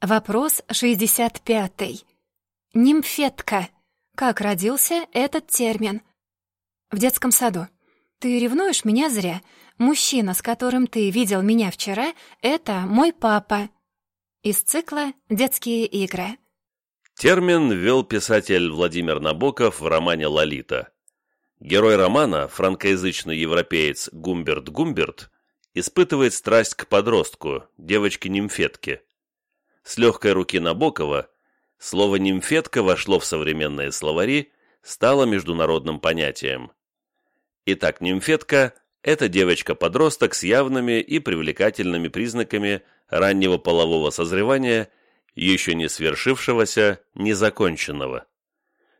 Вопрос 65. Нимфетка. Как родился этот термин? В детском саду. Ты ревнуешь меня зря. Мужчина, с которым ты видел меня вчера, это мой папа. Из цикла «Детские игры». Термин ввел писатель Владимир Набоков в романе «Лолита». Герой романа, франкоязычный европеец Гумберт Гумберт, испытывает страсть к подростку, девочке-нимфетке. С легкой руки Набокова слово «нимфетка» вошло в современные словари, стало международным понятием. Итак, нимфетка – это девочка-подросток с явными и привлекательными признаками раннего полового созревания, еще не свершившегося, незаконченного.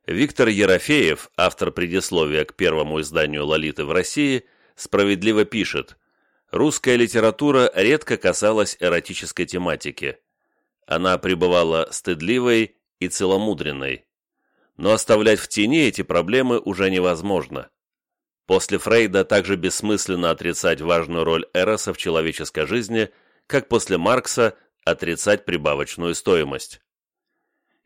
Виктор Ерофеев, автор предисловия к первому изданию «Лолиты» в России, справедливо пишет, русская литература редко касалась эротической тематики – она пребывала стыдливой и целомудренной. Но оставлять в тени эти проблемы уже невозможно. После Фрейда также бессмысленно отрицать важную роль Эроса в человеческой жизни, как после Маркса отрицать прибавочную стоимость.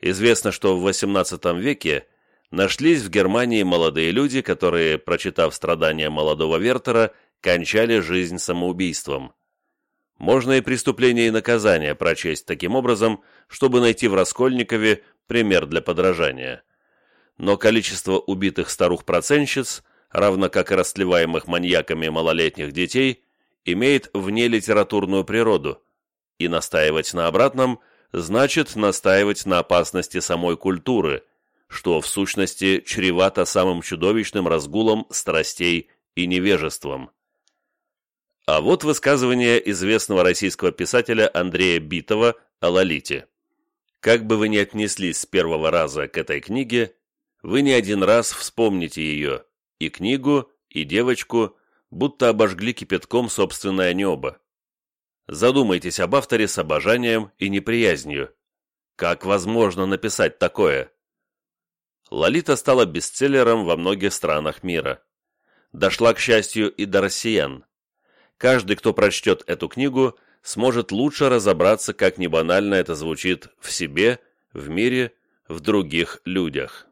Известно, что в XVIII веке нашлись в Германии молодые люди, которые, прочитав страдания молодого Вертера, кончали жизнь самоубийством. Можно и преступление и наказание прочесть таким образом, чтобы найти в Раскольникове пример для подражания. Но количество убитых старух-проценщиц, равно как и растлеваемых маньяками малолетних детей, имеет внелитературную природу, и настаивать на обратном значит настаивать на опасности самой культуры, что в сущности чревато самым чудовищным разгулом страстей и невежеством. А вот высказывание известного российского писателя Андрея Битова о Лолите. Как бы вы ни отнеслись с первого раза к этой книге, вы не один раз вспомните ее, и книгу, и девочку, будто обожгли кипятком собственное небо. Задумайтесь об авторе с обожанием и неприязнью. Как возможно написать такое? Лолита стала бестселлером во многих странах мира. Дошла, к счастью, и до россиян. Каждый, кто прочтет эту книгу, сможет лучше разобраться, как не банально это звучит в себе, в мире, в других людях.